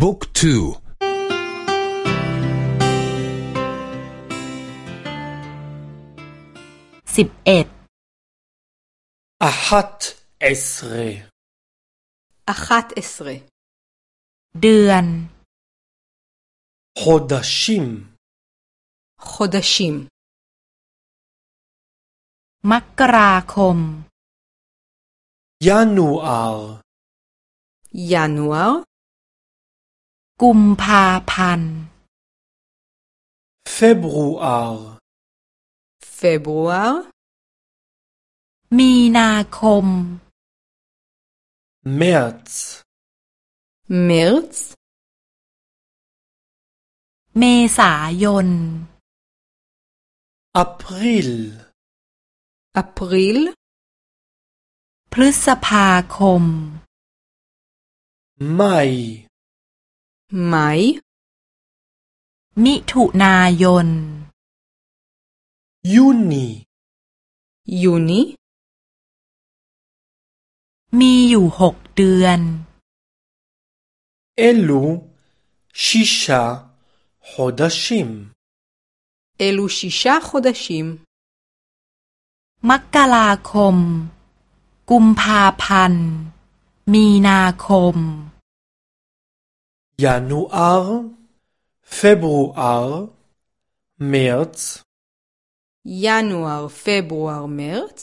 book two สิบเอ็ด אחת עשרה אחת עשרה เดือน חודשים חודשים มกราคมยานูอาร์ยานูอาร์ กุมภาพันธ์เฟบรูอาร์เฟบรูอาร์มีนาคมเมรซ์เมรซ์เมษายนอพริลอพริลพฤษภาคมไมไมมิถุนายนยูนียูนีมีอยู่หกเดือนเอลูชิชาโฮดาชิมเอลูชิชาโฮดาชิมมกราคม กุมภาพันธ์ มีนาคม Januar, Februar, März. Januar, Februar, März.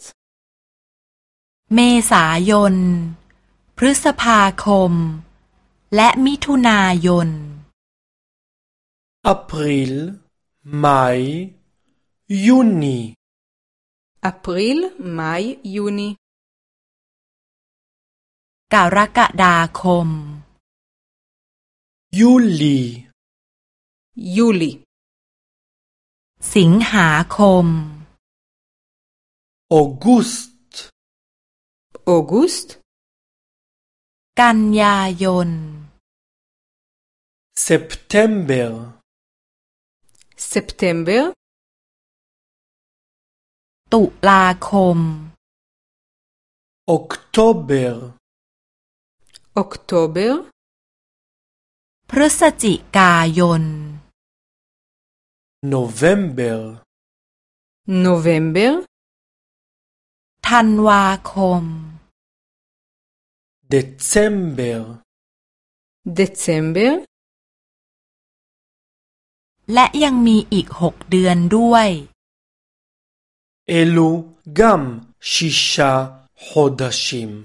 เมษายน พฤษภาคม และมิถุนายน April, Mai, Juni. April, Mai, Juni. กรกฎาคม ยูลียูลีสิงหาคมออกุสต์ออกุสต์กันยายน ספטמבר ספטמבר ตุลาคม אוקטובר พฤศจิกายน November November ธันวาคม December December และยังมีอีกหกเดือนด้วย אלו גם שישה חודשים.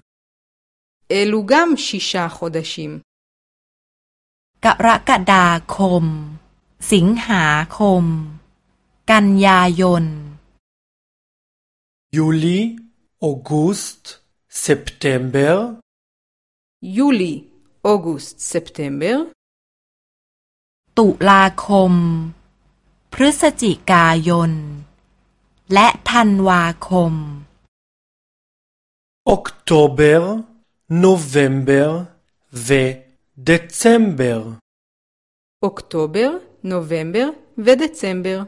אלו גם שישה חודשים. กรกฎาคม สิงหาคม กันยายนยูลีออกุสต์เซปเทมเบอร์ยูลีออกุสต์เซปเทมเบอร์ตุลาคม พฤศจิกายน และธันวาคมออก דצמבר. אוקטובר, נובמבר ודצמבר.